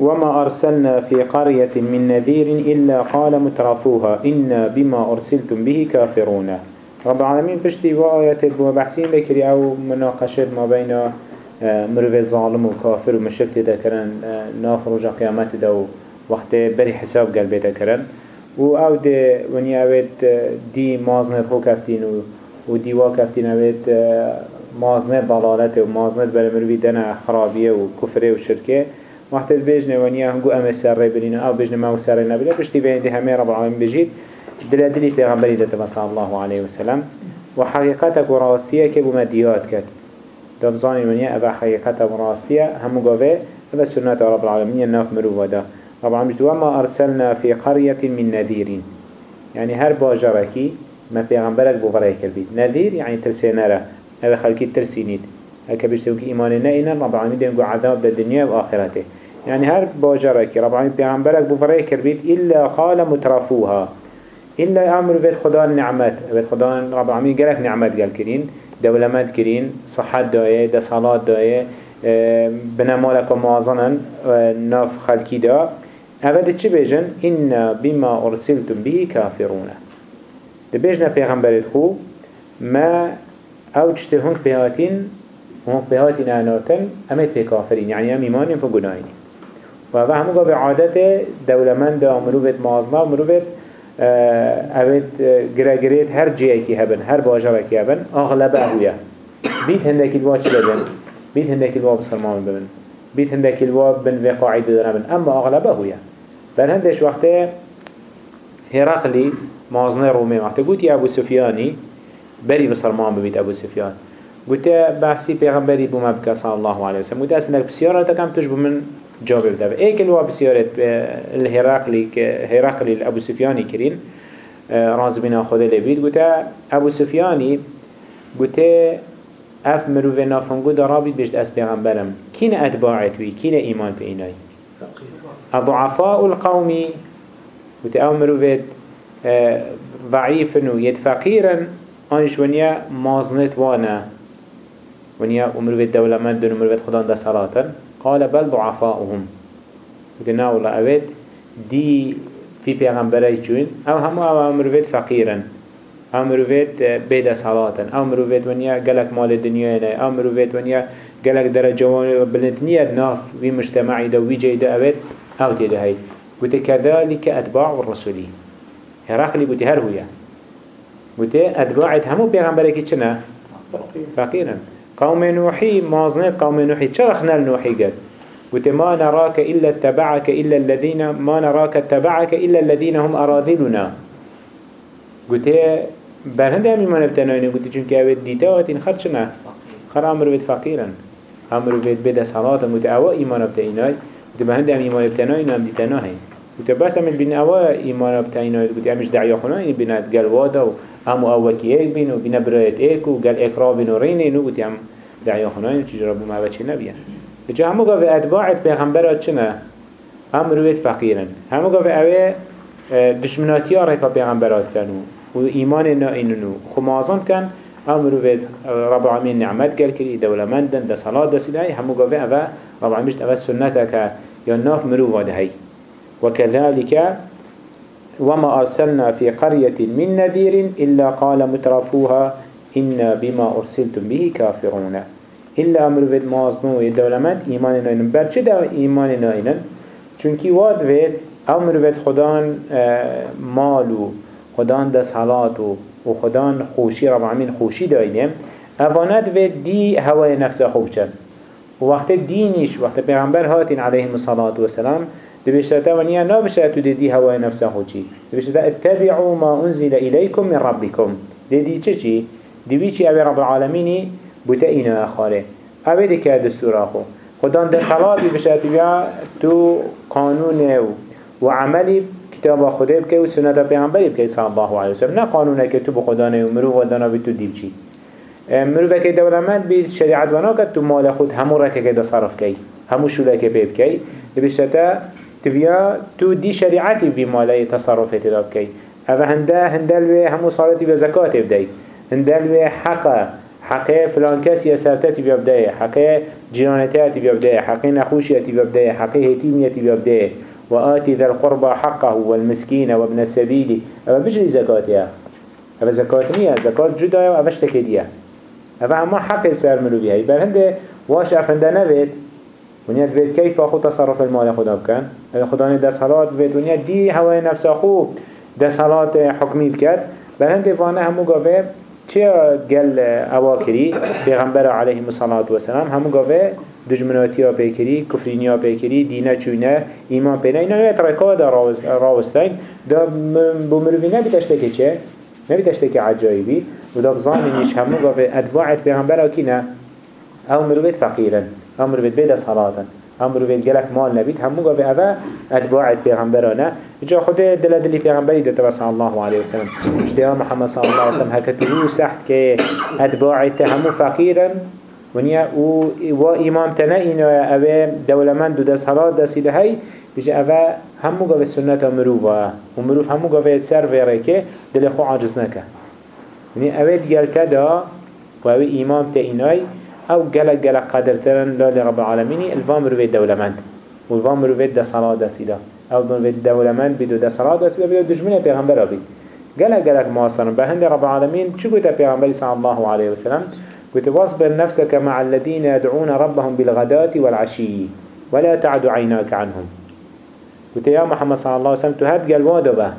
وما أرسلنا في قرية من نذير إلا قال مترفوها إنا بما أرسلتم به كافرون. رب العالمين بشتي وآيات بحسين بكري أو مناقشة ما بين آه، مروف الظالم وكافر ومشرك تذكرن آه، ناف رجا قيامت دو وقت بري حساب قلبي تذكرن و أو ده ونیا اوید دی مازنت خو کفتین و, و دیوا کفتین اوید مازنت ضلالت و مازنت بر مروی دن خرابیه و کفره و شرکه. وقت بيجنا ونيا هنقو أم السر بلينا أو بيجنا ما هو سر نبلا بشتي بين دي همي رب العالمين بجيد دلادلي پیغمبری دت صلى الله عليه وسلم وحقيقتك وراستيك بمديات كت دبزاني ونيا أبا حقيقتك وراستية همو قوة أبا سنة رب العالمين الناف مرو ودا رب العالمين وما أرسلنا في قرية من نذيرين يعني هر باجركي ما پیغمبرك بغرأي كربيت نذير يعني ترسينارا هذا خلقي ترسينيت هكا بيشتوك إيماننا إنا رب العالمين دينقو عذاب بالدنيا وآخرته يعني هر باجرك رب العالمين پیغمبرك بفرأي كربيت إلا قال مترفوها. إلا أمر بيت خدا النعمات بيت خدا رب العالمين قالك نعمات قال كرين دولمات كرين صحة داية دا صلاة داية بنمالك وموازنا ناف خلقي دا. أبدا چه بيجن إنا بما أرسلتم به كافرون ده بيجنا پیغمبرت خو ما أو تشتهنك بهاتين هم بهاتين آناتن أمت بكافرين يعني أم إيمانين فقناين وهذا همو قابل عادته دولمان دا مروفت مازنا مروفت اوید گرگریت هر جیه کی هبن هر باجره کی هبن اغلب اهویا. بیت هندکی الوا چه ببن؟ بیت هندکی الوا بسلمان ببن. بیت هندکی الوا بن و قاعدة دارن اما اغلب اهویا. بر هندش وقته هرقلی مازنه رومي وقت قلت يا أبو سفياني بري بسلمان ببيت أبو سفيان قلت بحثي پیغمبری بو مبكى صلى الله عليه وسلم قلت أسنك بسيارة تكام تجب من جواب بده ايك الوا بسيارة الهراقلي هراقلي الأبو سفياني كرين راز بنا خود لبيد قلت أبو سفياني قلت اف مروف نافنگو درابید بجد اس پیغمبرم. کین اتباعت وی کین ایمان به اینای الضعفاء القومي قلت أو مروفت ضعيفا ويد فقيرا انش ونيا مازنت وأنا ونيا ومروفت دولمند ومروفت خدان دا قال بل ضعفاؤهم. قلنا والله أبد دي في پیغمبري چون أو همو أو مروفيت فقيرا. أو مروفيت بيد صلاة أو مروفيت ونيا قلق مال الدنيا أو مروفيت ونيا قلق درجة بلنتنية ناف في مجتمعي دا ويجي دا أبد أو تيدا هاي. قلت كذلك أتباع الرسولي هراقلي قلت هر هويا قلت أتباعت همو پیغمبري چنا؟ فقيرا. قوم نوحي مازنت قوم نوحي. چرخنا النوحي قد قلت ما نراك إلا اتبعك إلا الذين ما نراك اتبعك إلا الذين هم أراذلنا. قلت برهند همي ما نبتناين قلت چونك اوید ديتاوات إن خرچنا خر أمر بيت فقيرا أمر بيت بدا صلاة قلت إيمان بتايناي قلت برهند همي إيمان بتناين هم ديتناهي قلت بس من بين أوا إيمان بتايناي قلت أمش دعيا خناين بنات قال وادا همو أوكي ايك بين وبنا برايت ايك وقال اقرا بين وريني نو قلت هم دعيا خناين چجربو ما بچه نبيا جا همو قاوه اتباعت پیغمبرات چنه؟ هم روید فقیرن. همو قاوه اوه دشمناتی ها ریپا پیغمبرات کنو و ایمان نا اینونو خمازان کن هم روید رب العالمین نعمت گل کری دولمندن ده صلاة ده سلاحی همو قاوه اوه رب العالمین اوه سنتك یا ناف مرو واده هی. وكذلك وما أرسلنا في قرية من نذير إلا قال مترفوها إنا بما أرسلتم به كافرون. إلا أمر فيد مازنو يدولمت إيمان ناينن. برچه دا إيمان ناينن؟ چونكي واد فيد أمر فيد خدان مالو خدان دا صلاتو و خدان خوشي رب العالمين خوشي داينه. أفانت فيد دي هواي نفس خوشن وقت دينيش وقت پیغمبر هاتين عليهم الصلاة والسلام دبشتا ونيا نا بشتا دي دي هواي نفس خوشي دبشتا اتبعوا ما أنزل إليكم من ربكم. دي دي چي دي بيچي أبي رب العالمين اخاره اوه ده که دستور آخو خدان ده صلاة بشت بیا تو قانون و عملی کتاب خدا بکه و سنت پیغمبری بکه صلی الله علیه وسلم. نه قانونه که تو بخدانه و مرو ودانا بی تو دیب چی. مرو که دولمند بی شریعت ونا که تو مال خود همو که ده صرف کی همو شوله که پیب تبیا تو بی مالی تصرفت داب کی. اوه هنده هنده لوی همو صالتی و زکات بدهی. هنده لوی حقه حقه فلان کسی سرتتی بیابده حقه جيرانتها تبيا بداية حقي نخوشية تبيا بداية حقي هتيمية تبيا بداية وآتي ذا القربى حقه والمسكين وابن السبيل أما بجري زكاتها أما زكاة نية زكاة جدا وأفش تكدية أما ما حق سر ملو بيها يبقى هنده واش أفنده نبيت ونیا بید کیف خود تصرف المال خدا بکن خدا دست حالات بید ونیا دی هوای نفس خو دست حالات حکمی بکرد. بل هنده وانه همو گاوه چه گل اواکری پیغمبر علیه الصلاة والسلام. همو گاوه دجمناتی ها پیکری کفرینی ها پیکری دینه چونه ایمان پینه اینا نویت رکا دا راوستین دا بمروی نبیتشته که چه؟ نبیتشته که عجایبی. و دا بزانی نیش همو گاوه ادباعت پیغمبر ها کی نه؟ أو مرویت فقیرن. أو مرویت بید صلاتن هم بروید گلک مال نبید همو گاوه اوه أتباعت پیغمبرانه جا خود دل دلی پیغمبری داده صلی الله علیه وسلم. اشتها محمد صلی الله علیه وسلم هکتو سحت که أتباعت همو فقیرن. ونیا أو و امام تنه اینو اوه دولمند دو دست حالات دستیده هی. بجه اوه همو گاوه سنت مروفه و مروف همو گاوه سر ویره که دل خو عاجز نکه. ونیا اوه دیگل کدا و اوه امام تا اینای. أو جلق جلق قدر ترن لا لرب العالمين. الفام رويد دولمند والفام رويد دا صلاة دا سيدا أو رويد دولمند بدو دا صلاة دا سيدا بدو دجمنة پیغمبر بي جلق جلق مواصرن بهند رب العالمين. شو قلت پیغمبر صلى الله عليه وسلم؟ قلت واصبر نفسك مع الذين يدعون ربهم بالغداة والعشي ولا تعد عيناك عنهم. قلت يا محمد صلى الله عليه وسلم تهد قلوا دبا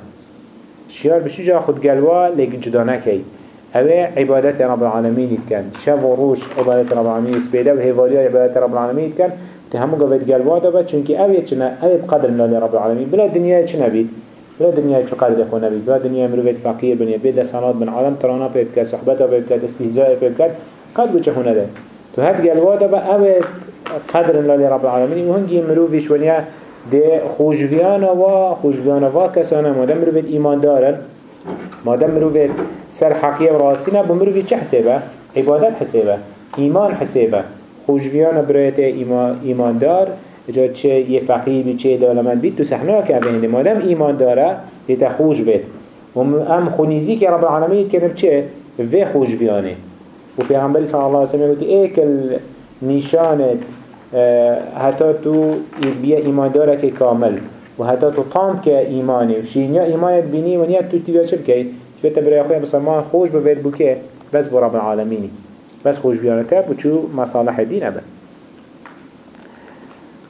شيار بشجا خد قلوا لك جدانكي هوا عبادت رب العالمين كان. شب وروش عبادت رب العالمين سبيدا وهيفاليا عبادت رب العالمين كان تهمو قبت قلبا دابا چونكي اوه چنا اوه بقدر الله رب العالمين بلا دنيا چنا بيت بلا دنيا چو قدر خو نبيت بلا دنيا مروفت فقير بنيا بيت سنات بن عالم ترانا بيت كا صحبتا بيت كا استهزاء بيت كا قد بچه هونه ده. تو هاد قلبا دابا اوه قدر الله رب العالمين وهنجي مروفي شونيا ده خوشویانا و خوشویانا و کسانا مادم مروفت ایمان دارن. مادم مروفت سر حقیه و راستی نه بمروفی چه حسابه؟ عبادت حسابه. ایمان حسابه. خوشبیان برایت ایمان دار جا چه یه فقیر بی چه دالمند بید تو سحنا که بینده. مادم ایمان داره یه خوش بید. و ام خونیزی که رب العالمین کنه چه؟ و خوش بیانه و پیغمبری صلی الله علیه وسلم گفت ایکل نشانت حتی تو بیا ایمان داره که کامل. و حتی تو طام که ایمانی و شینیا ایمانت بینی و نیت تو تیویا چه بکی؟ تیویا تبرای خوی بسرمان خوش ببید بو که بس بو رب العالمینی بس خوش بیانته بو چو مصالح دین ابن.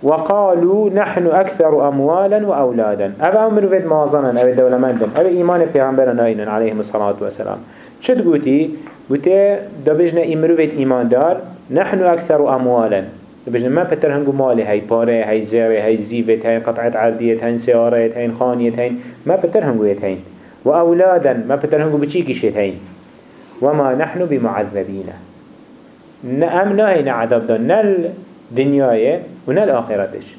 وقالوا نحن أكثر أموالا وأولادا أبا أمر فيد مازنا أبا دولمندن أبا إيمان پیغمبرنا إنن عليهم الصلاة والسلام. شد قوتي قوتي دبجنا إمرو فيد إيمان دار نحن أكثر أموالا. بجن ما بتر هنگو مالی هاي پاره هاي زاوه هاي زيفت هاي قطعة عرديت هاي سيارات هاي خانيت هاي ما بتر هنگو يت هاي وأولادا ما بتر هنگو بچي كشت هاي وما نحن بمعذبين نأم نهي نعذب دان نل دنياي ونل آخرتش.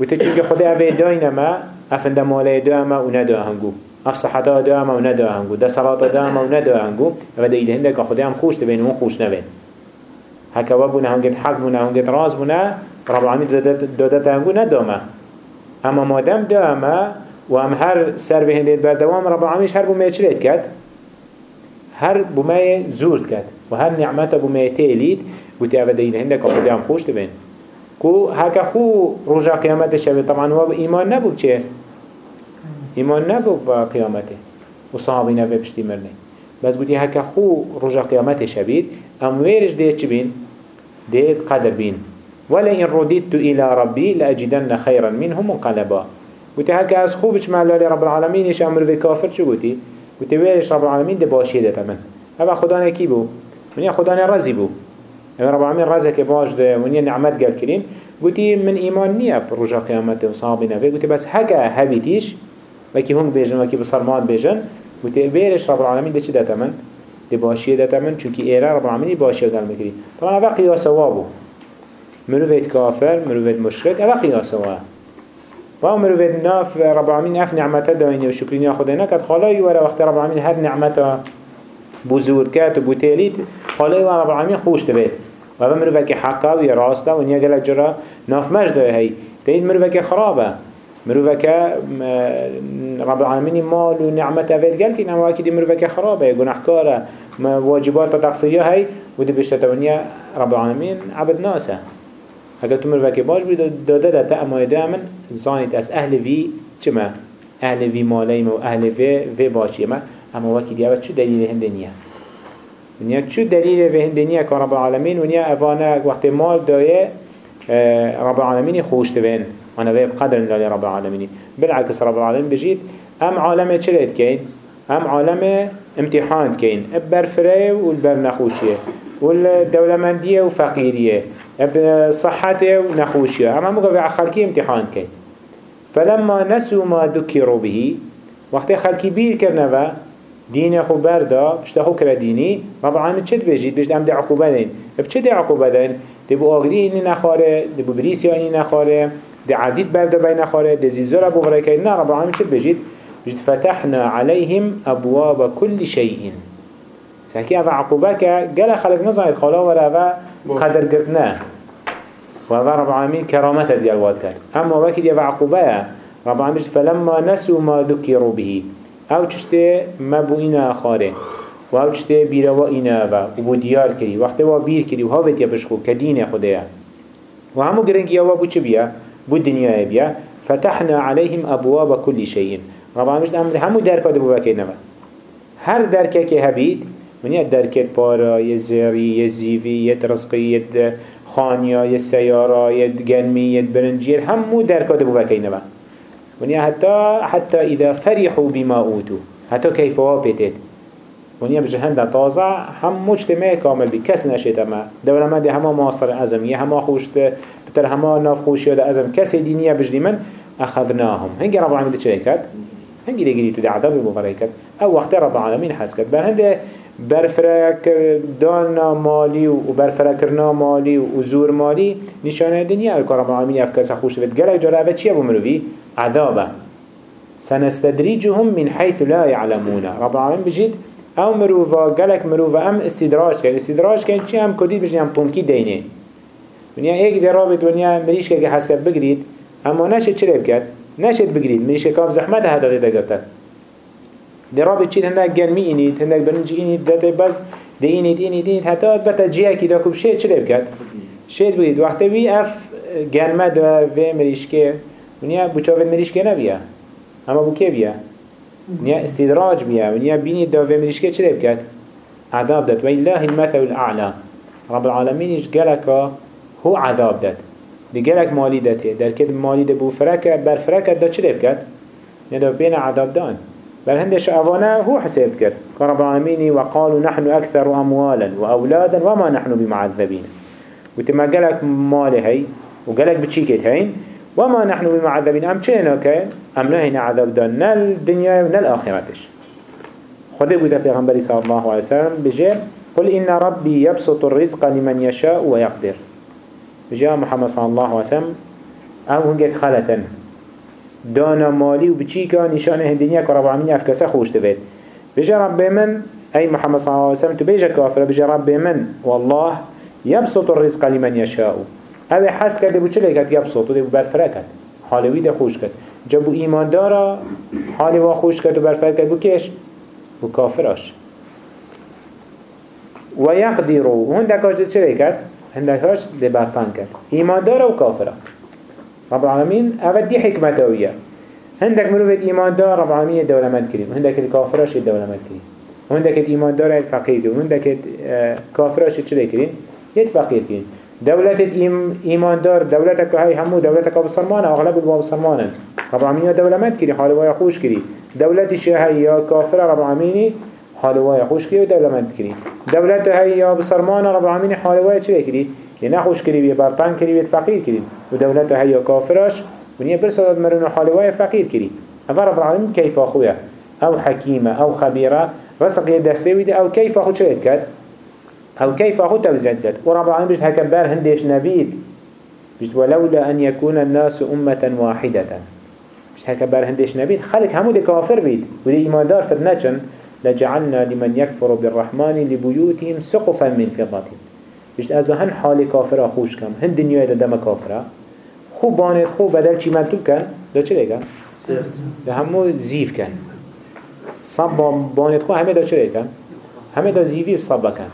وتشيك خدا أفي داينما أفند مالي داما وندو هنگو. اف صحتا داما وندو هنگو. دا صلاة داما وندو هنگو. فدا هندك خدا هم خوش تبين خوش نبين هكا وابونا هنگت حق بونا هنگت راز بونا رب العالمين دادت هنگو ندامه اما مادم دامه و هم هر سر به هندید بردوام رب العالمين هر بومه چلید کد هر بومه زورد کد و هر نعمت بومه تیلید بوتی اوه دین هنده که خودی هم خوش تبین کو هکا خو رجا قیامت شبه طبعا و ایمان نبود چه؟ ایمان نبود با قیامته و صحابی نبه پشتی مرنه. بس بودی هکا خو رجا قیامت شبید ام ويرش ديت چبين ديت قدر بين ولئن رددت إلى ربي لأجدن خيرا منه منقلبا. قلت هكا از خوبش مع الله رب العالمين إيش أمر في كافر شو قلتي قلت ويرش رب العالمين ده باشيه ده تمن هذا خدانا كي بو؟ ونيا خدانا رزي بو. رب العالمين رزك باش ده ونيا نعمت قال كريم قلتي من إيمان نيا برجا قيامته وصابنا في قلت بس هكا هبيتيش وكي هم بيجن وكي بصرمات بيجن قلت ويرش رب العالمين ده ده تمن دي باشيه داتا من چونكي ايرا رب العالمين باشيه دال مكري طبعا اوه قياس وابو مروفيت كافر مروفيت مشرك اوه قياس واه و مروفيت ناف رب العالمين اف نعمته دايني وشكرين يا خدينا كد خلاي ورا وقت رب العالمين هر نعمته بزور كات وبوتيليت خلاي رب العالمين خوش تبيت و مروفيت حقا ويا راستا ونيا قلق جرا ناف مجد هاي تيد مروفيت خرابه. مروفك رب العالمين مال ونعمة أفيد قال كنا واكيد مروفك خرابة جناحكارة واجبات تقصيرية هاي ودي بشتتونيا رب العالمين عبد ناسه هذا تمر وكي باش بيد دادا دا تأمي دائما زانيت أس أهل في چما أهل في ماليم و أهل في في باشي ما أما وكي ديابت شو دليل هندنيا ونیا شو دليل في هندنيا كان رب العالمين ونیا أفانا وقت مال دايه رب العالمين خوش تبين أنا في بقدر الله رب العالمين. بالعكس رب العالمين بجيت أم عالمة چلت كين؟ أم عالمة امتحان كين. برفره والبرنخوشيه والدولمندية وفقيرية صحته ونخوشية. أما مقابع خلقي امتحان كين. فلما نسوا ما ذكروا به وقت خلقي بير كرنوا دين خو بردا بشتا خو كرا ديني رب العالمين چد بجيد بجد أم دي عقوبة دين. بچه دي عقوبة دين؟ دي بو آگري إني نخاره دي بو إني نخاره دي عديد بردا بي نخاره دي زيزار أبو غريكي نا رب العالمين چد بجيد بجد فتحنا عليهم أبواب كل شيء. سهكي أفا عقوبك قال خلق نظر خلا ولا قدر قرتنا. وهذا رب العالمين كرامته ديال واد أما وكي دي أفا عقوبة رب العالمين فلما نسوا ما ذكروا به. أو چشته مبو اینا خاره و أو چشته بیروا اینا و بو دیار کری وقتی و بیر کری و هاویت یا بشخو که دین خوده و همو گرنگی و بو چه بیا بو دنیا بیا فتحنا عليهم أبواب كل شيء. ربما مش أمر همو درکات بو بکی نوا هر درکه که هبید من یه درکت پارا یه زیری یه زیوی یه رزقی یه خانیا یه سیارا یه گنمی یه برنجیر همو درکات بو بکی نوا ونیا حتى حتى إذا فرحوا بما أوتوا حتى كيف وابتت ونیا بجه هنده تازه هم مجتمع كس نشيت اما. دولة ما دي هما ماستر ازم يا هما خوشت بتر هما ناف خوش يادا ازم كس دينية بجدي من أخذناهم هنگي رب العالمين دي شركات هنگي دي قريتو دي عذاب بمفريكات أو وقت رب العالمين حسكت بل هنده برفرك دانا مالي وبرفركرنا مالي وزور مالي نشانه دنيا رب العالمين يفكس خوش بيت قلق جرى أفا چيه بمروفي عذابا سنستدريجهم من حيث لا يعلمون رب العالمين بجد أو مروفا قلق مروفا ام استدراج كان استدراج كان چي هم كديد بجد هم طنكي دينه ونیا ایک در رابط ونیا مریش که حس کرد بگرید اما نشد چرا بکرد نشد بگرید. مریش که کاب زحمت هدا دیده گرتد در رابط چید هندک گرمی اینید هندک برنجی اینید داده بس ده اینید اینید اینید. حتی بتا جیه کی دا کب شید چرا بکرد شید بگرید. وقتی وی اف گرمه دا و مریش که ونیا بچاوه مریش که نبیه اما بو بیه ونیا استدراج بیه ونیا بینی داوه مریش که چرا بکد عذاب داد. و الله المثل الأعلى. رب العالمين إيش قالك هو عذاب داد قالك مالي داته در كد مالي ده بو فركة بر فركة دا چرا بكت ندو بين عذاب دان. بل هندش أوانا هو حساب كر رب العالمين وقالوا نحن أكثر أموالا وأولادا وما نحن بمعذبين. وتما قالك مالي هاي وقالك بتشيكت هاي وما نحن بمعذبين. چه كين أم نهينا عذاب دان. نال الدنيا ونال آخرتش خده بوده پیغمبری صلى الله عليه وسلم بجي قل إن ربي يبسط الرزق لمن يشاء ويقدر. بجي محمد صلى الله عليه وسلم أو هنگت خلطن دانا مالي وبچيكا نشانه الدنيا كرب العالمين أفكسه خوش تبيت بجي رب من أي محمد صلى الله عليه وسلم تبيجا كافر بجي رب من والله يبسط الرزق لمن يشاء أو حس کرده بو چلی کد یبسط؟ و ده بو برفره کد حالوی ده خوش کد جا بو ایمان دارا حالی وا خوش کد و برفره کد بو کش؟ بو کافراش. و یقدیرو و هندکاش ده کد هندکاش ده برطان کد ایمان دارا و کافرا رب العالمین اول دی حکمتاویه هندك مروفت إيمان دار رب العالمين دولمت كريم وهندك الكافرش دولمت كريم وهندك الإيمان دار الفقير كريم وهندك الكافرش چلي كريم يد فقير كريم دولت ایمان دار دولت که های همو دولت که بسرمان اغلب الباب بسرمان رب العالمین دولمت کری حال وای خوش کری. دولت شه یا کافر رب العالمین حال وای خوش کری و دولمت کری. دولت های یا بسرمان رب العالمین حال وای چه کری یه نخوش کری بی برطان کری بی فقیر کری. و دولت های یا کافرش و نیه برسالت مرون حال وای فقیر کری. اما رب العالمین کیف خویه؟ أو حکیمه أو خبیره. رزق دسته ویده أو کیف خود چه کرد؟ أو كيف أخو توزيد كد ورب العالمين بيش هكبر هنديش نبيد بيش ولولا أن يكون الناس أمة واحدة. بيش هكبر هنديش نبيد خلق همو دي كافر بيد ودي إيمان دار فرنجن لجعلنا لمن يكفر بالرحمن لبيوتهم سقفا من فضة. بيش أزو هن حال كافر أخوش كم هن دنيا دا دم كافر خو بانت خو بدل چي مكتوب كان دا چه لگا؟ دا همو زيف كان صب بانت خو همه دا چه لگا؟ همه دا زیوی بصبا کن.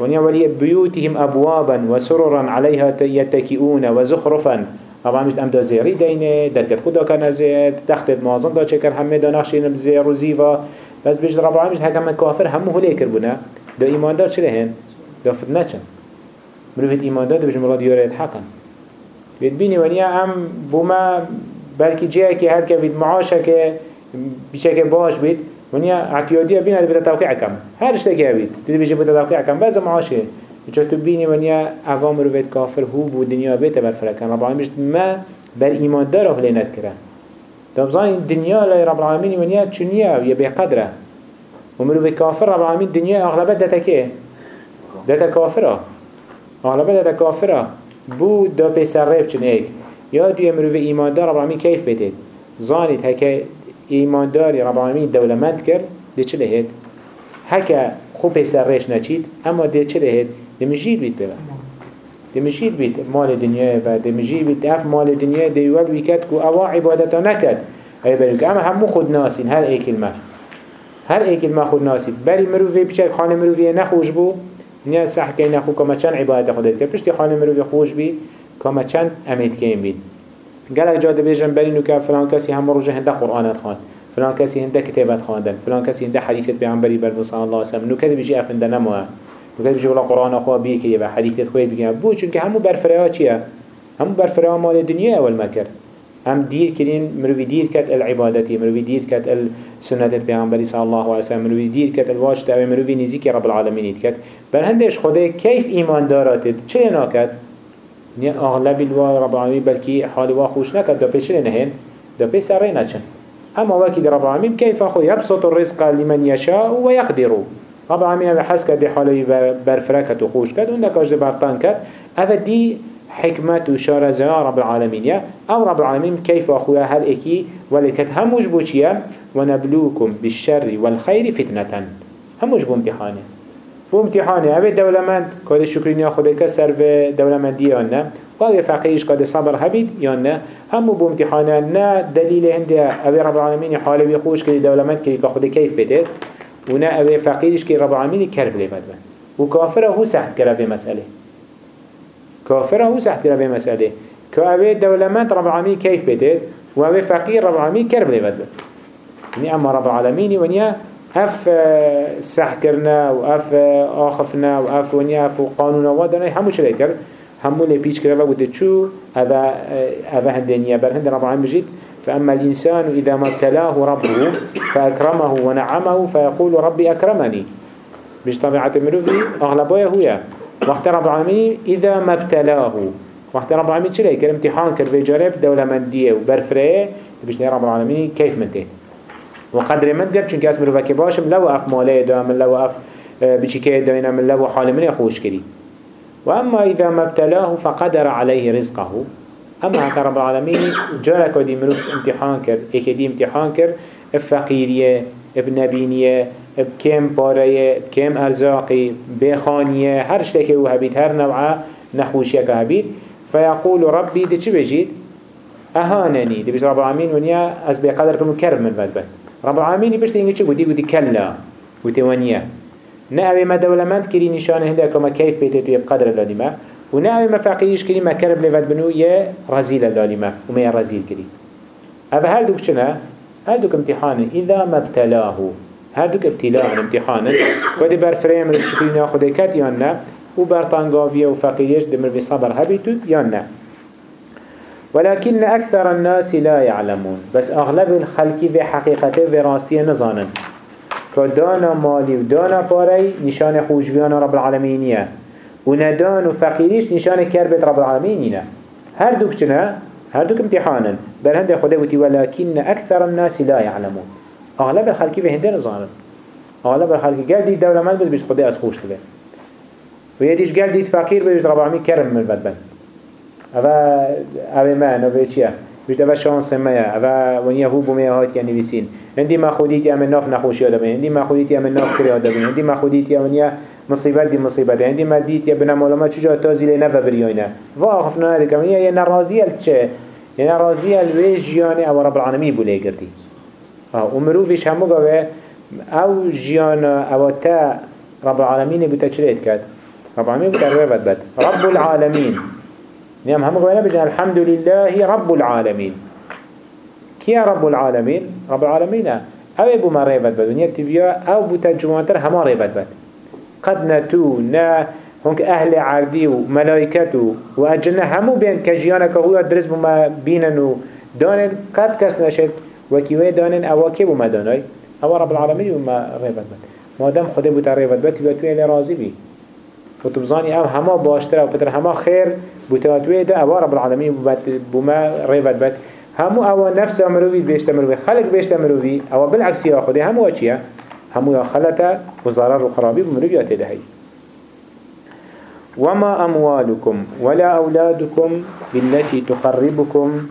ونیا ولی بیوتهم ابوابا وسررا عليها يتكئون وزخرفا طبعا مش ام دا زيري دينه دركت خدا كان زيت تخت مازن دا چكر همه دا نخشين بزير و زيوا بس بيش رب العالمين هكا كافر همه ليكر بنا دا ايمان دار چه لهن دا فتنه چن مروفت ايمان دار دا بيش مراد يوريت حقا بيت بيني ونيا ام بوما بلكي جيه كي هر كفيد معاشا كي بيشا باش بيت ونیا عقیادی بین اد توقیع کم هر اشتکی بید دیدی بیشه بده توقیع کم بعض معاشه چه تو بینی ونیا عوام رو وید کافر هو بو دنیا بیت بر فرکن رب العالمین ما بر ایمان داره هلی ند کرد دبزان دنیا لای رب العالمین ونیا چنیا یا به قدره و مرو کافر رب العالمین دنیا اغلبت دتا که؟ دتا کافره اغلبت دتا کافره بو دا پیسر ریب چن ایک. یا دوی مرو ایمان دار رب العالمین کیف بیتید زانید هکه ایمانداری رب العالمین دولمند کرد ده چه لهید؟ هکا خوب سر ریش نچید اما ده چه لهید؟ ده مجید بید ببا ده مجید بید مال دنیا و ده مجید بید اف مال دنیا ده یول ویکد که اوا عبادتا نکد ای بلو اما همو خود ناسین هر ای کلمه هر ای کلمه خود ناسید بری مروفی بچه خانه مروفی نخوش بو نیا صح که نخو کما چند عبادت خودت پشتی خانه مروفی خوش بی کما چند امید که بید قالك جاده بيجن برينو كا فلان كسي هم رجع هنده قرآن خان فلان كسي هنده كتابات خاندن فلان كسي هنده حديثة بيعنبري برنو صلى الله عليه وسلم نو كده بيجي أفنده نموه كده بيجي ولا قرآن أخوه بيكي يبا حديثة خواه بيكي بو چونك همو برفرها چيه همو برفرها مال الدنيا أول ما كر هم دير كرين مروي دير كت العبادتي مروي دير كت السنة بيعنبري صلى الله عليه وسلم مروي دير كت الواجد أو مروي نزيك رب العالمين كت بل هندش خده كيف إيمان داراتت؟ چه ناكت نیا اغلب الوا رب العالمین بلکی حال وا خوش نکرد دا پیش نهین دا پیش سر نچن. اما وکی رب العالمین کیف خو یبسط الرزق لمن یشاء و یقدر. رب العالمین به حس کرد حالی برفرکت و خوش کرد. اون دکاج برطان کرد. اول دی حكمت وشار زنا رب العالمين يا أو رب العالمين كيف أخويا هل إكي ولكت هموش بوشيا ونبلوكم بالشر والخير فتنة هموش بامتحانه بو امتحانه. اوه دولمند که شکرینی خدا که سر و دولمندی یا نه؟ و اوه فقیش که صبر هبید یا نه؟ همو بو امتحانه. نه دلیل هنده. اوه رب العالمین حاله بی خوش که دولمند که خدا کیف بده. و نه اوه فقیرش که رب العالمین کرب لی بد و هو سحت کرا به مسئله. هو سحت به مسئله. که اوه دولمند رب العالمین کیف بده و اوه فقیر رب العالمین کرب لی بد يعني أما رب العالمين ونيا اف سح کرنا و اف آخفنا و اف ونیا اف قانون وادنا همو چرا کرد همو لپیچ کرد؟ و بوده چو؟ اوه اوه هندنیه بر هند رب العالمين بجید. فأما الإنسان إذا ما ابتلاه ربه فأكرمه ونعمه فيقول ربي أكرمني. مش طبيعة مروفي أغلبها هو وقت رب العالمين إذا ما ابتلاه وقت رب العالمين چرا يكر امتحان كر جارب دولة مندية وبرفرية بيش رب العالمين كيف من تهت وقدر من قد؟ چونك اسم روكي باشم لو اف ماله دا من لو آه، بچيكه داينا من لو حال من يخوش كري وأما إذا ما ابتلاه فقدر عليه رزقه. أما هكا رب العالمين جارك ودي مروف امتحان كر. إيكي دي امتحان كر. الفقيرية ابنبينية بكم بارية بكم أرزاقي بخانية هر شتكي وهبيت هر نوعة نخوشيك هبيت فيقول ربي دي چه بجيد أهانني. دي بجي رب العالمين ونيا أز بقدر كنو كرب من بدبن رب العالمين بيشت إنجي چه قدي قدي كلا. وتوانيا نأوي ما دولمند كري نشانه هنده كما كيف بيتتو يبقدر اللالمة ونأوي ما فقيش كري ما كرب لفت بنو يه رزيل اللالمة وما يرزيل كري هذا هل دوك چنا هل دوك امتحان إذا ما ابتلاه. هل دوك ابتلاء امتحان ودي برفريم الشكرين ياخده كات يانا وبرطانقافية وفقيش دمر في صبر هبيتو يانا ولكن أكثر الناس لا يعلمون. بس أغلب الخلق في حقيقته في راستية نظانا كدانا مالي ودانا باري نشان خوشبيان رب العالمين وندان وفقيريش نشان كربة رب العالمين هر دوك چنا هر دوك امتحانا بل هنده خده وتي ولكن أكثر الناس لا يعلمون أغلب الخلق في هنده نظانا أغلب الخلق قال دي دولة ما بيش خده أس خوش تبه ويديش قال دي فقير بيش رب العالمين كرم من البدبن اوه اوه من اوه چیه؟ بجد اوه شانس میا اوه ونیا هو بومیا هات یا نویسین. هندی ما خودیتی امن ناف نخوشی آدم هندی ما خودیتی امن ناف کری آدم هندی ما خودیتی ونیا مصیبت دی مصیبت. هندی ما دیت یا بنا معلومات چجا تازی لی نفع بریاینه و آخفنا هده کم یه نرازی چه؟ یه نرازی الوی جیانه أو رب العالمین بوله گردی. و مروفیش همو گوه أو جيانا أو تا رب العالمين بتا چليت كات رب العالمين بتا ريبت بات رب العالمين نعم هم قلنا بجنا الحمد لله رب العالمين كيا رب العالمين رب العالمين أو ابو ما ريبت بات ونيا تبيا أو بتا جوانتر هما ريبت بات قد نتو نا هنك أهل عردي وملائكته وأجنة همو بين كجيانا كهو درس بما بينن دانن. قد كس نشد؟ وكيوه دانن أو كيبو ما داناي أو رب العالمين وما ريبت بات ما دام خده بوتا ريبت بات يبتوه إلي راضي بي وتبزاني أو هما باشتر أو بتر هما خير بوتا ده أو رب العالمين بما ريبت بات همو أو نفس مروي بيشت مروي خلق بيشت مروي أو بالعكس يا خده همو أشياء همو خلطة وزرار وخرابي بمروي أتدهي وما أموالكم ولا أولادكم بالتي تقربكم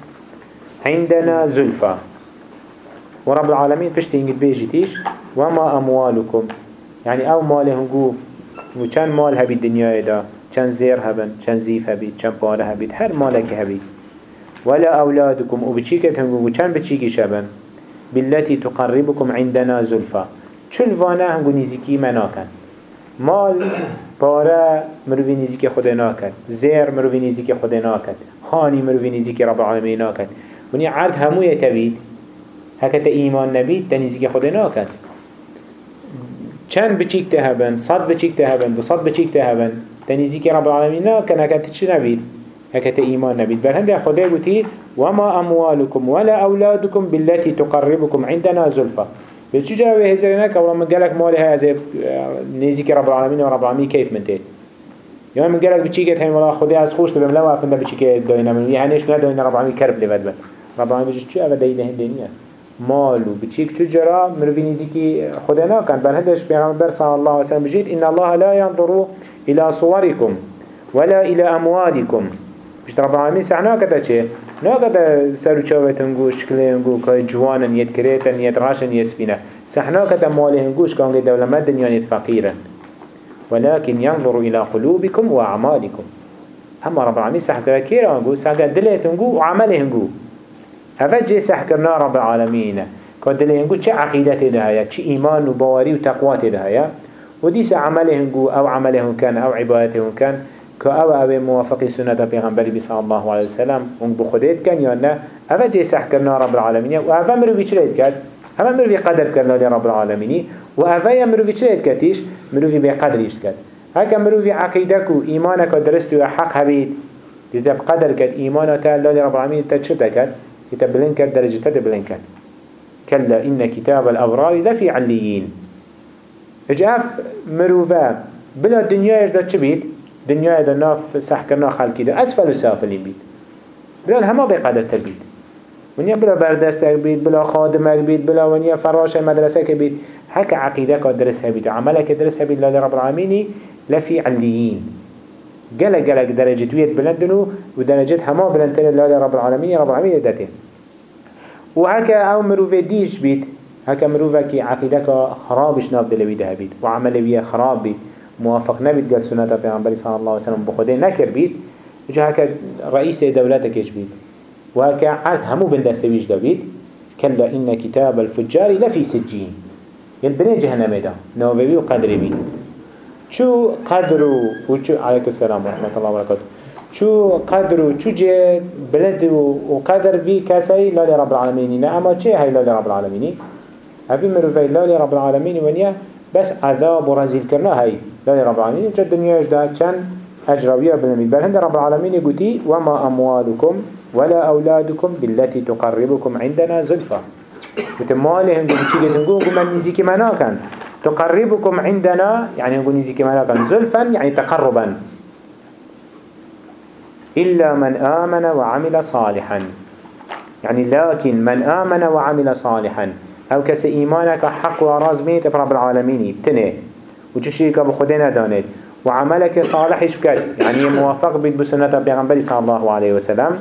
عندنا زلفى ورب العالمين بشتي ينجد بيجيتيش وما أموالكم. يعني أو مالهم جو مال هبي الدنيا دا كان زير هبن كان زيف هبي كان بار هبي هر مالك هبي ولا أولادكم وبتشيكت هم وكان بتشيكي شبن بالتي تقربكم عندنا زلفى چل وأنا هم نزيكي مناكن مال پاره مروی نزیک خود ناکد زیر مروی نزیک خود ناکد خانی مروی نزیک رب العالمین ناکد ونی عرض هموی تبید هکت ایمان نبید تنزیک خود ناکد چند بچیک تهبن صد بچیک تهبن دو صد بچیک تهبن تنزیک رب العالمین ناکد هکت چی نبید؟ هكذا إيمان نبيت بل هندي خدای بوتي وما أموالكم ولا أولادكم بالتي تقربكم عندنا زلفة بچو جاوه هزرنا که من قالك مالي هاي زي نيزيك رب العالمين ورب العالمين كيف من تيت يعني من قالك بچي كت هاي ملا خدي از خوش تبم لو افنده بچي كت داينا من يعنيش نا داينا رب العالمين كرب لبد بد رب العالمين بجيش چو اوه داينا هندينيا مالو بچي كتو جرا مروي نيزيكي خدنا كان بل هندش بيغمبر صلى الله عليه وسلم بجيت إن الله لا ينظر إلى صوركم ولا إلى أموالكم بجد رب العالمين سعنا كتا چه ناقد سر چاوتن شكلين گو که جوانن يد كريتن يد راشن يسفينه سحنا كتا مالهم گوش كان دولمات دنيا فقيرا ولكن ينظر إلى قلوبكم وأعمالكم أما رب العالمين سحكرا كيرا نقول سحكرا وعملهم قو هفجي سحكرنا رب العالمين كدليهم قو چه عقيدة دهايا چه إيمان وبواري وتقوات دهايا وديس عملهم قو أو عملهم كان أو عبادتهم كان که أو أو موافق سنت پیغمبری بی صلی الله علیه وسلم اون بخودت کن یا نه؟ أو جه سح کرنا رب العالمین و أو مروی چرید کرد؟ همه مروی قدر کرنا لی رب العالمینی و أو مروی چرید کردیش مروی به قدریش کرد. هکا مروی عقیده کو ایمانک درست و حق هبید. دیده قدر کرد ایمانتا لی رب العالمین تا چه کرد کرد درجه تا بلند کرد. كلا إن كتاب الأبرار لفي عليين اجاف مروفا بلا دنيا يجد چه دنیا دا ناف سح کرنا خلقی دا. اسفل و سافلین بید. بلا همه بقدر تبید ونیا بلا بردستک بید بلا خادمک بید بلا ونیا فراش مدرسه که بید. هک عقیده که درس هبید. و عمله که درس هبید. لله رب العالمینی لفی علیین. جل جل درجة ويت بلندنو ودرجة هما بلندن لله رب العالمين رب العالمين دته وهكا أو مروفة ديش بيت هكا مروفة كي عقيدك خرابش ناب دلوي ده بيت بيه خراب بيت موافق نبید گل سنت پیغمبری صلی الله علیه وسلم بخوده نکر بید جا هکا رئیس دولتکش بید. و هکا عد همو بندستویش دوید كلا إن كتاب الفجار لفي سجين يلبني جهنم دا نووي وقدر بي شو قدرو وشو عليك السلام ورحمة الله وبركاته شو قدرو شو جه بلد وقدر في كاسي لا لرب العالمين أما شيء هاي لا لرب العالمين هفي مروفي لا لرب العالمين ونيا بس عذاب ورزيل كرنا هاي لا رب العالمين جد دنيا جدا كان أجروية بالنميد بل هند رب العالمين يقولي وما أموالكم ولا أولادكم بالتي تقربكم عندنا زلفة وتمالهم بمشي تنقول من نزيك مناكا تقربكم عندنا يعني نقول نزيك مناكا زلفا يعني تقربا. إلا من آمن وعمل صالحا. يعني لكن من آمن وعمل صالحا. أو كس إيمانك حق وراز ميت رب العالمين تنه. وچشيك أبو خدنا دانت وعملك صالح بكت يعني موافق بيت بسنة بيغنبري صلى الله عليه وسلم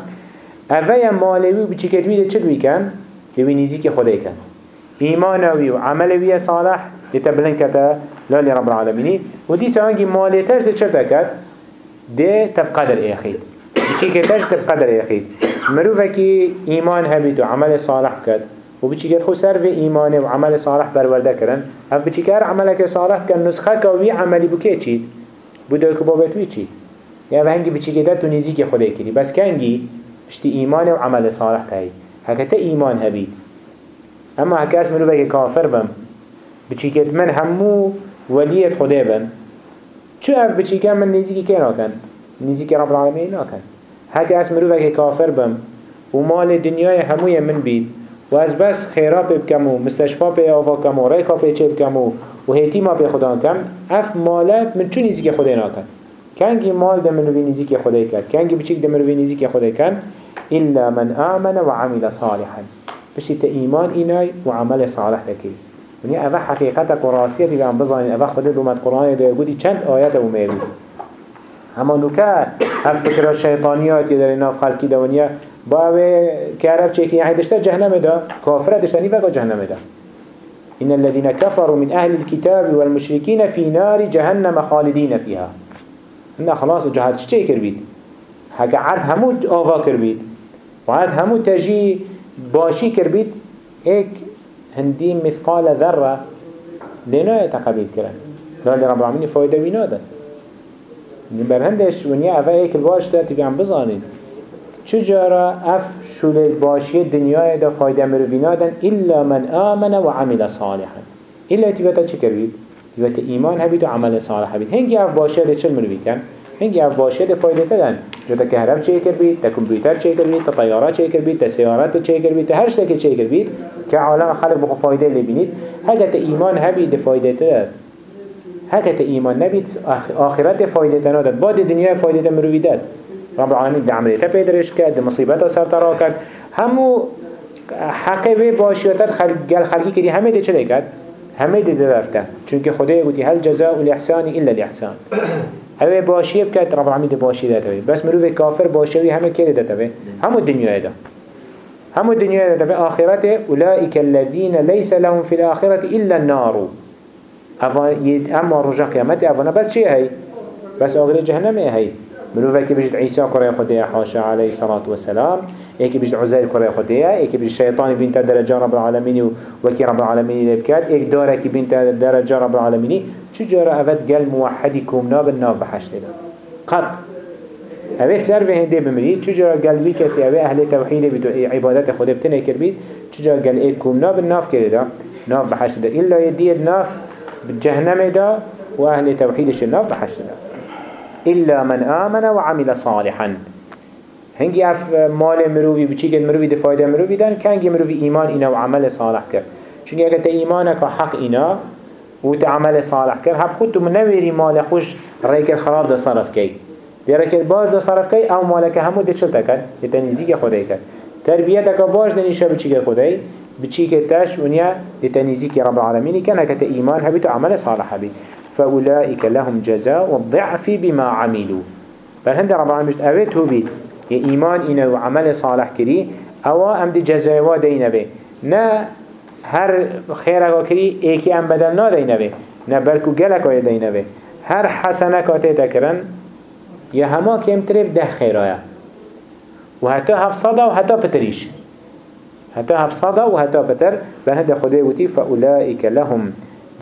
أفيا مالوي بچكت ويدا چلوي كان لوي نزيك خده كان إيمانوي وعملوي صالح يتبلن كتا لا لرب العالمين ودي سوانجي مالتاش دي چلتا كت دي تبقدر إيخيد بچكتاش تبقدر إيخيد مروفكي إيمان هبيت وعمل صالح كت و بچیکت خو سر في ایمان و عمل صالح برورده کرن. اف بچیکر عملك صالح کن نسخه که وی عملی بو که چید؟ بو دوی که بابت وی؟ یا و هنگی بچیکت تو نزیک خدا کری بس کنگی بشتی ایمان و عمل صالح تایی. هکتا ایمان هبید اما هکا اسم رو بگه کافر بم. بچیکت من همو ولیت خدا بن چو اف بچیکت من نزیکی که ناکن؟ نزیک رب العالمین ناکن. هکا اسم رو بگه کافر بم. و مال دنیای هموی من بید. و از بس خیرا پی بکمو مستشفا پی آفا کمو ریکا پی چه بکمو و هیتیما پی خدا کم اف مالت من چون نیزی خدا ناکن کنگی مال ده منو نیزی که خدا کرد. کنگی بچیک ده منو نیزی که خدا کن. إلا من آمن وعمل صالحا. بشي تإيمان إناي وعمل صالح لكي ونیا اوه حقیقت قراسیه دیگه هم بزنین اوه خود دومت قرآن دو گودی چند أو میرید اما نوکه هف فکر شیطانیات یه در ناف خلقی دونیا با اوه كارب چيكي يعني دشتا جهنم دا؟ كافرة دشتاني فقا جهنم دا. إن الذين كفروا من أهل الكتاب والمشركين في نار جهنم خالدين فيها إنه خلاص جهاد چه كربيد هكا عرض همو آفا كربيد وعرض همو تجي باشي كربيد ايك هندي مثقال ذرة لنا يتقبيد كرن لا لرب العالمين فايدة بينادا نبرهندش ونيا أفا ايك الواش دا تبي عم بزانين چجارا اف شول باشی دنیای دا فایده مروینا دن الا من آمن و عمل صالحا الا تیوتا چه کربید؟ تیوتا ایمان هبید و عمل صالح هبید هنگی اف باشی دا چل مروی کن؟ هنگی اف باشی دا فایده تدن جدا كهرب چه کربید؟ تا کمپیوتر چه کربید؟ تا طیارات چه کربید؟ تا سیارات چه کربید؟ تا هر شتک چه کربید؟ که عالم خلق بخو فایده لبینید هگه تا ایمان هبید فایده تدن هگه تا ایمان نبید آخرت فایده تنادد بعد دنیای فایده مروی داد رب العالمين ده عمليته بيدرش كد ده مصيبته سر ترا كد همو حقه و باشیاتت خل... گل خلقی کردی همه ده چه کرد؟ همه ده ده رفته. چونکه خدای گوتی هل جزاء الاحسان الا الاحسان. همه باشیه بکرد رب العالمین ده باشی ده تبه بس مروف کافر باشیوی همه که ده تبه همو دنیا ده همو دنیا ده تبه آخرته اولئك الذين ليس لهم في الآخرة إلا النار. اما رجع قيامته افانا بس چه هي؟ بس آخر جهنم هي مروفه که بجد عیسی کره خدای حاشا علیه صلاة و سلام ایکی بجد عزیر کره خدای ایکی بجد شیطانی بینت درجة رب العالمینی و وکی رب العالمینی لبکد ایک داره که بینت درجة رب العالمینی چجورا اود گل موحدی کمنا بالناب بحشت دا قط. اوه سر به هنده بمرید چجورا گل بی کسی اوه أهل توحید بید و عبادت خود بتنه کر بید چجورا گل ایک کمنا بالناف کرده ناف بحشت دا إلا يدير ناف بجهنم دا و أهل توحیدش ناف بحشت دا إلا من آمن وعمل صالحا. هنگی اف مال مروی بچی که مروی دفایده مروی دن کنگی مروی ایمان اینا و عمل صالح کرد. چون اگه تا ایمانک حق اینا و تا عمل صالح کرد. هب خود تو منویری مال خوش ریک خراب دا صرف کی. دیره که باش دا صرف کی أو مالک همو ده چل تکد ده تنیزی که خدای کرد. تربیت که باش دنیشه بچی که خدای؟ بچی که تش ونیا ده تنیزی که رب العالمینی کنه که تا ایمان هبی تو عمل صالح هبی. فأولئك لهم جزاء الضعف بما عملوا. فالهند رب العالمين مشت اوه بيت إيمان إنه وعمل صالح كري أو أم دي جزاء ودينا به نا هر خير كري ايكي أم بدلنا دينا به نا بلكو جلك دينا به هر حسنة كاتيتا كرن يا هما كيم تريف ده خيرايا وهتا هفصدا وهتا بتريش هتا هفصدا وهتا بتر خدای وتی فأولئك لهم جزاء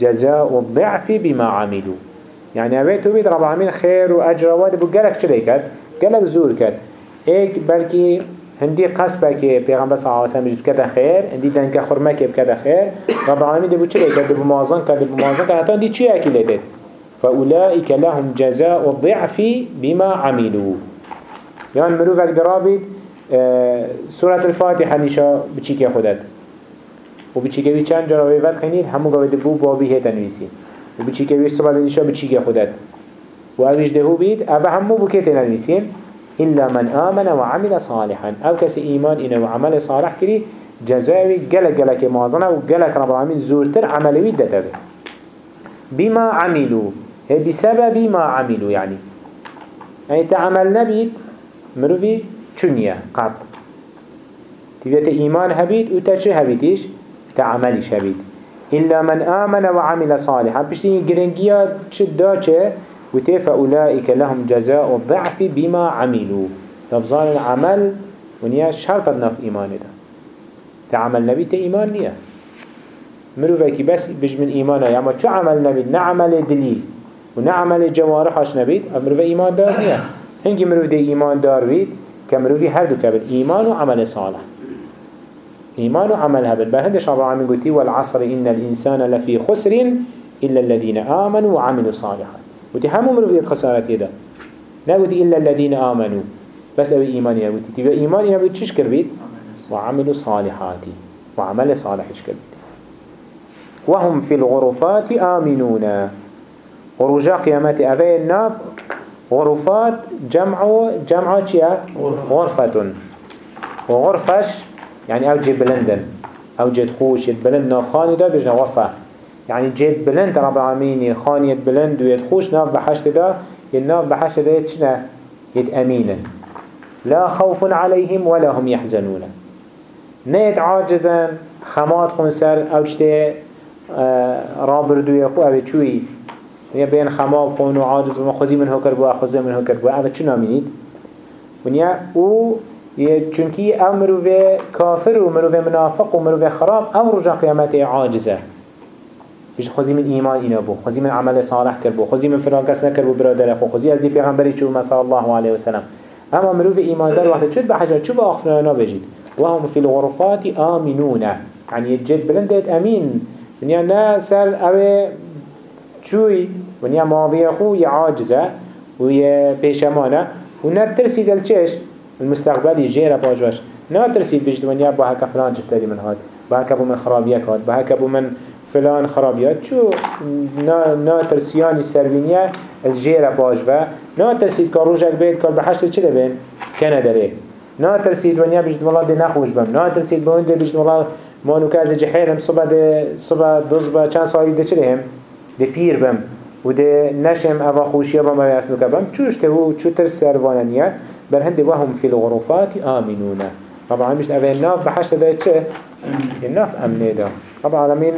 الضعف بما عملوا. يعني اوه تو بيد رب العالمين خير و اجر واد بو گلك چلي كد گلك زور كد إيك بلكي هندي قصبه كي پیغمبر صلى الله جد كده خير هندي دنك خرمة كي بكده خير. رب العالمين دي بو چلي كد دي بو موازن كد دي بو موازن كد حتى دي چي أكي لدد فأولئك لهم جزاء الضعف بما عملوا. يعني مروفك درابي آه سورة الفاتحة نشا بچي كي خودت. و بچی که چند جا روی ود خینید همو گاوی بو بابی هیتا نویسی و بچی که صبح دنیشا بچی که خودت؟ و اویش دهو بید اوه همو بو که تنویسیم إلا من آمن وعمل صالحا. أو كس إيمان إنه وعمل صالح كري جزاوي جلك جلك مازنا وجلك رب العالمين زورتر عملوي دتبه بما عملوا هي بسبب ما عملوا يعني يعني تعمل نبيت مروفي چونيا قط تبيت إيمان هبيت وتشي هبيتيش كعمل شبيد إلا من آمن وعمل صالحا. بشتين جرنجيا تشدا چه وتيفا أولئك لهم جزاء الضعف بما عملوا تبظان العمل ونيا شرط النف إيمان ده تعمل نبي تإيمان نية مروفك بس بج من إيمانه يعني شو عمل نبي نعمل دليل ونعمل جوارحش نبي مروف إيمان دار نية هنگی مروف دي إيمان دار بيت كمروفي هر دو كبل إيمان وعمل صالح. إيمان وعمل هبل. بهندش رب العالمين قلتي والعصر إن الإنسان لفي خسر إلا الذين آمنوا وعملوا صالحا قلتي همو مروفي الخسارة يدا؟ لا قلتي إلا الذين آمنوا. بس أبي إيماني قلتي تبقى إيماني أبي تشكر بيت وعملوا صالحات وعمل صالح تشكر بيت وهم في الغرفات آمنون. ورجاء قيامات أبي الناف غرفات جمع جمع غرفة. وغرفش يعني أو جيد بلندن أو جيد خوش يد بلند ناف خاني دا بجنا غرفة يعني جيد بلند رب العالمين خاني يد بلند ويد خوش ناف بحشت دا يد ناف بحشت دا يد چنا يد أمينا لا خوف عليهم ولا هم يحزنون. نيت عاجزا خمات خنسر أو جتي آه، رابردو يخو أو چوي ونیا بین خماب خون و عاجز و من هکر بوا خوزی من هکر بوا اوه چون نامینید ونیا أو چونکی أو مروه کافر و مروه منافق و مروه خراب أو رجا قیامت عاجزه بيش خوزي من إيمان إنا بو خوزي من عمل صالح كربو خوزي من فلان كس نكربو برادر خو خوزي از دي پیغمبری چو صلى الله عليه وسلم اما مروف إيمان دار وقت شد بحاجة شو بأخفنا بجید وهم في الغرفات آمنون يعني يجد بلندت أمين يعني نا سر اوه چوی ونیا ماضی خو یه عاجزه و یه پیشمانه و نترسید الچش المستقبلی جیره پاش باش نترسید بجد ونیا با هکا فلان جستری من هاد با بو من خرابیت هاد با بو من فلان خرابیات چو نا ترسیانی سروینیه الجیره پاش با. نا ترسید که روژک بید کار بحشت چه بین؟ کنه داره. نا ترسید ونیا بجد والله دی نخوش بم. نا ترسید با اون بجد والله مانو که از جحیرم صبح صبح دوز با چند سالی ده چه هم؟ ده پیر بم. و ده نشم اوا خوشی با ما یفنو کبم چوش ته و چو تر سروانانیه بر هنده وهم فی الغرفات آمنونه طبعا مش اوه الناف بحشت ده چه؟ الناف امنه ده طبعا العالمين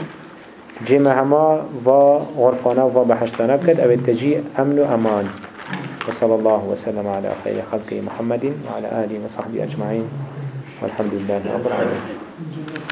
جمع هما و غرفانه و بحشتانه بكد أو التجي أمن و أمان. وصلى الله وسلم على خير خلق محمد وعلى آله وصحبه أجمعين. والحمد لله رب العالمين.